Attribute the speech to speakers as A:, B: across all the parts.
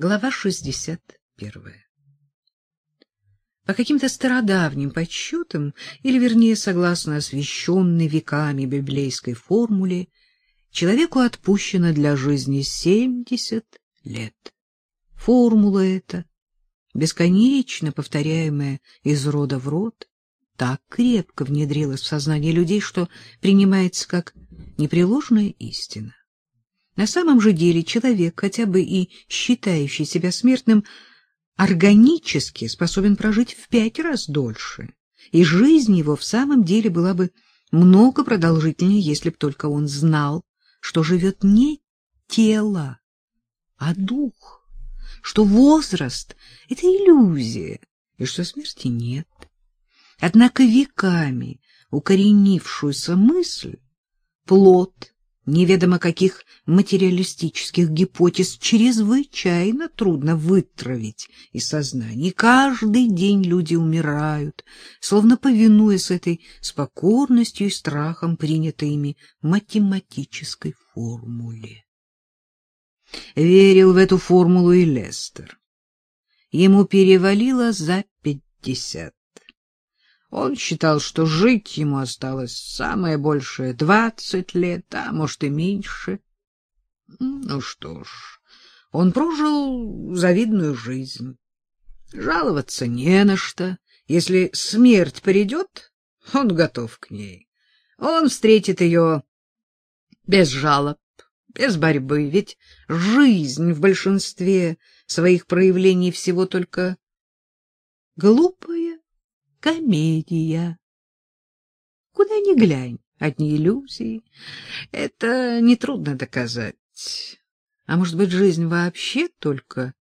A: Глава 61. По каким-то стародавним подсчетам, или, вернее, согласно освященной веками библейской формуле, человеку отпущено для жизни 70 лет. Формула эта, бесконечно повторяемая из рода в род, так крепко внедрилась в сознание людей, что принимается как непреложная истина. На самом же деле человек, хотя бы и считающий себя смертным, органически способен прожить в пять раз дольше, и жизнь его в самом деле была бы много продолжительнее, если б только он знал, что живет не тело, а дух, что возраст — это иллюзия, и что смерти нет. Однако веками укоренившуюся мысль — плод неведомо каких материалистических гипотез чрезвычайно трудно вытравить из сознания. каждый день люди умирают, словно повинуясь этой с покорностью и страхом принятой ими математической формуле. Верил в эту формулу и Лестер. Ему перевалило за пятьдесят. Он считал, что жить ему осталось самое большее двадцать лет, а может и меньше. Ну что ж, он прожил завидную жизнь. Жаловаться не на что. Если смерть придет, он готов к ней. Он встретит ее без жалоб, без борьбы, ведь жизнь в большинстве своих проявлений всего только глупая комедия. Куда ни глянь, одни иллюзии. Это нетрудно доказать. А может быть, жизнь вообще только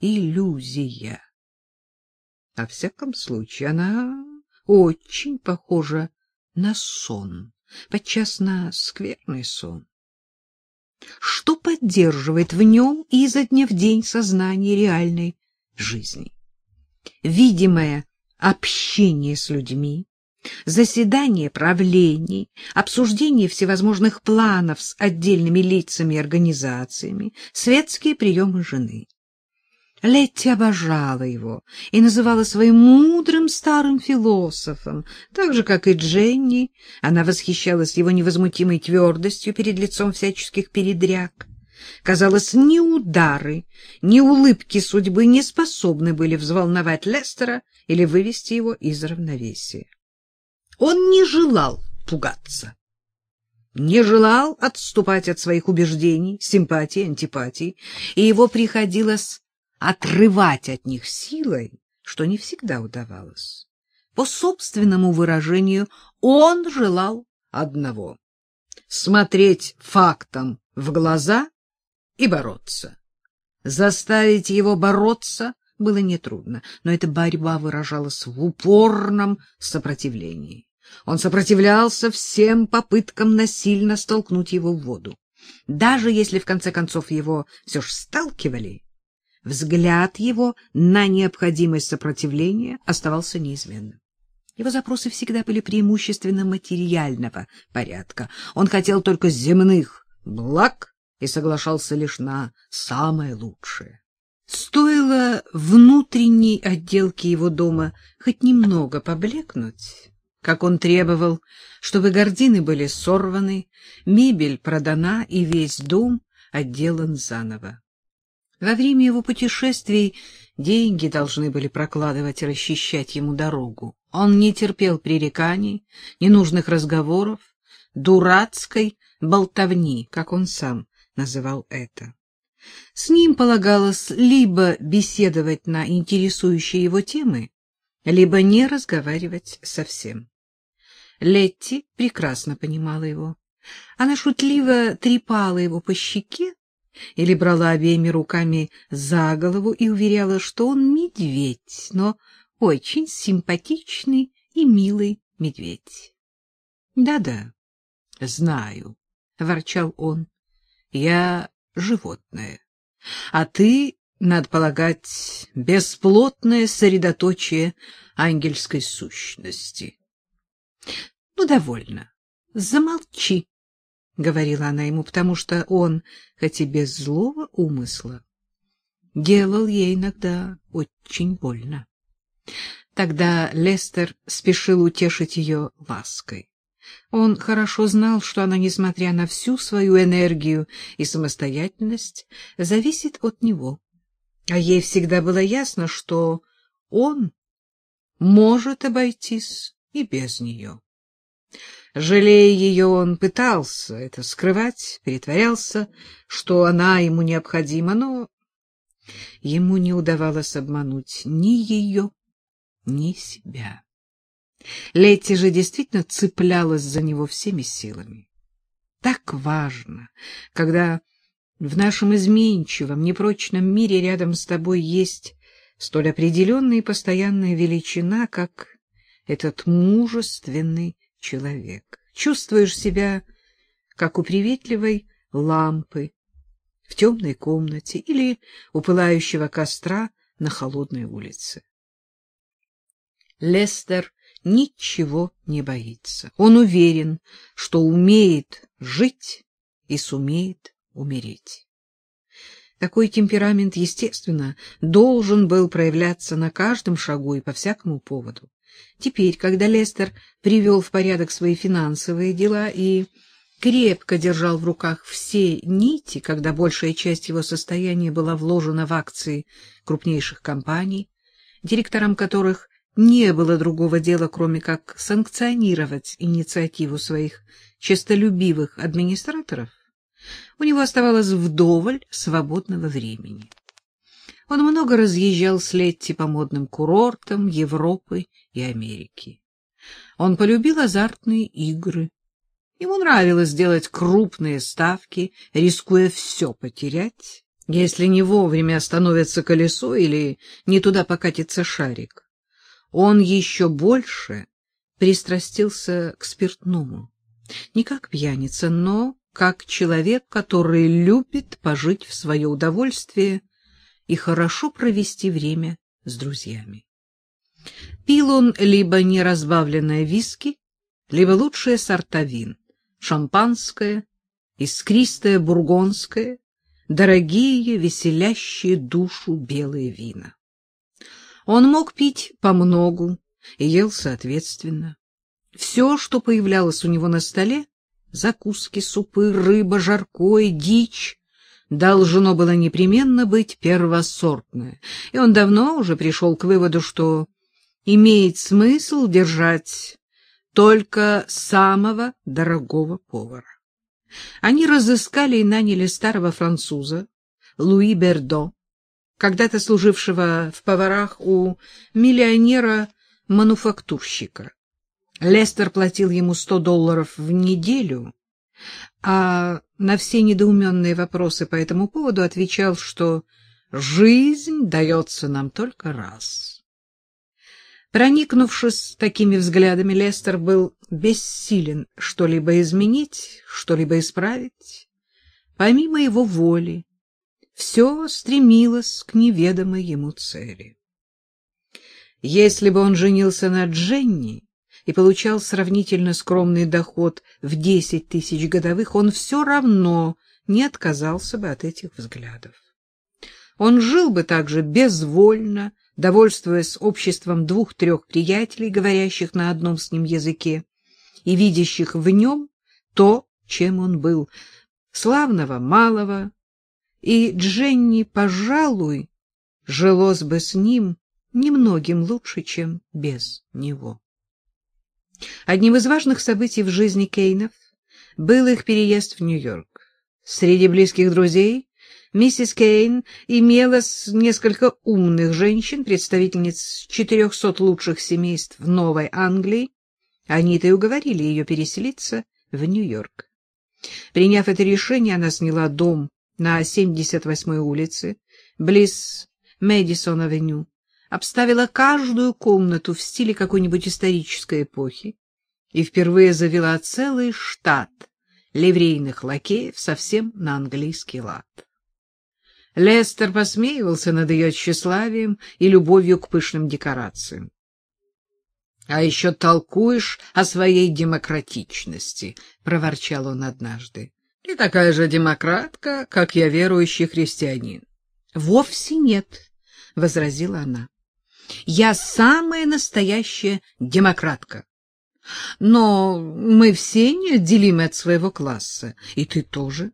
A: иллюзия? Во всяком случае, она очень похожа на сон, подчас на скверный сон. Что поддерживает в нем изо дня в день сознание реальной жизни? Видимая общение с людьми, заседание правлений, обсуждение всевозможных планов с отдельными лицами и организациями, светские приемы жены. Летти обожала его и называла своим мудрым старым философом, так же, как и Дженни. Она восхищалась его невозмутимой твердостью перед лицом всяческих передряг. Казалось, ни удары, ни улыбки судьбы не способны были взволновать Лестера или вывести его из равновесия. Он не желал пугаться, не желал отступать от своих убеждений, симпатий, антипатий, и его приходилось отрывать от них силой, что не всегда удавалось. По собственному выражению, он желал одного — смотреть фактам в глаза и бороться. Заставить его бороться было нетрудно, но эта борьба выражалась в упорном сопротивлении. Он сопротивлялся всем попыткам насильно столкнуть его в воду. Даже если в конце концов его все ж сталкивали, взгляд его на необходимость сопротивления оставался неизменным. Его запросы всегда были преимущественно материального порядка. Он хотел только земных благ и соглашался лишь на самое лучшее. Стоило внутренней отделке его дома хоть немного поблекнуть, как он требовал, чтобы гардины были сорваны, мебель продана и весь дом отделан заново. Во время его путешествий деньги должны были прокладывать и расчищать ему дорогу. Он не терпел пререканий, ненужных разговоров, дурацкой болтовни, как он сам называл это. С ним полагалось либо беседовать на интересующие его темы, либо не разговаривать совсем. Летти прекрасно понимала его. Она шутливо трепала его по щеке или брала обеими руками за голову и уверяла, что он медведь, но очень симпатичный и милый медведь. «Да — знаю, — ворчал он. Я животное, а ты, надо полагать, бесплотное средоточие ангельской сущности. — Ну, довольно. Замолчи, — говорила она ему, потому что он, хоть и без злого умысла, делал ей иногда очень больно. Тогда Лестер спешил утешить ее лаской. Он хорошо знал, что она, несмотря на всю свою энергию и самостоятельность, зависит от него. А ей всегда было ясно, что он может обойтись и без нее. Жалея ее, он пытался это скрывать, притворялся, что она ему необходима, но ему не удавалось обмануть ни ее, ни себя. Летти же действительно цеплялась за него всеми силами. Так важно, когда в нашем изменчивом, непрочном мире рядом с тобой есть столь определенная и постоянная величина, как этот мужественный человек. Чувствуешь себя, как у приветливой лампы в темной комнате или у пылающего костра на холодной улице. Лестер ничего не боится. Он уверен, что умеет жить и сумеет умереть. Такой темперамент, естественно, должен был проявляться на каждом шагу и по всякому поводу. Теперь, когда Лестер привел в порядок свои финансовые дела и крепко держал в руках все нити, когда большая часть его состояния была вложена в акции крупнейших компаний, директорам которых не было другого дела, кроме как санкционировать инициативу своих честолюбивых администраторов, у него оставалось вдоволь свободного времени. Он много разъезжал с Летти по модным курортам Европы и Америки. Он полюбил азартные игры. Ему нравилось делать крупные ставки, рискуя все потерять, если не вовремя остановится колесо или не туда покатится шарик. Он еще больше пристрастился к спиртному. Не как пьяница, но как человек, который любит пожить в свое удовольствие и хорошо провести время с друзьями. Пил он либо неразбавленное виски, либо лучшие сорта вин, шампанское, искристое бургонское, дорогие, веселящие душу белые вина. Он мог пить помногу и ел соответственно. Все, что появлялось у него на столе, закуски, супы, рыба, жаркое, дичь, должно было непременно быть первосортное, и он давно уже пришел к выводу, что имеет смысл держать только самого дорогого повара. Они разыскали и наняли старого француза Луи Бердо, когда-то служившего в поварах у миллионера-мануфактурщика. Лестер платил ему сто долларов в неделю, а на все недоуменные вопросы по этому поводу отвечал, что жизнь дается нам только раз. Проникнувшись такими взглядами, Лестер был бессилен что-либо изменить, что-либо исправить. Помимо его воли, все стремилось к неведомой ему цели. Если бы он женился на Дженни и получал сравнительно скромный доход в десять тысяч годовых, он все равно не отказался бы от этих взглядов. Он жил бы также безвольно, довольствуясь обществом двух-трех приятелей, говорящих на одном с ним языке, и видящих в нем то, чем он был, славного малого, и Дженни, пожалуй, жилось бы с ним немногим лучше, чем без него. Одним из важных событий в жизни Кейнов был их переезд в Нью-Йорк. Среди близких друзей миссис Кейн имела несколько умных женщин, представительниц 400 лучших семейств в Новой Англии. Они-то и уговорили ее переселиться в Нью-Йорк. Приняв это решение, она сняла дом на 78-й улице, близ Мэдисон-авеню, обставила каждую комнату в стиле какой-нибудь исторической эпохи и впервые завела целый штат ливрейных лакеев совсем на английский лад. Лестер посмеивался над ее тщеславием и любовью к пышным декорациям. — А еще толкуешь о своей демократичности, — проворчал он однажды. Ты такая же демократка, как я верующий христианин. — Вовсе нет, — возразила она. — Я самая настоящая демократка. Но мы все неотделимы от своего класса, и ты тоже.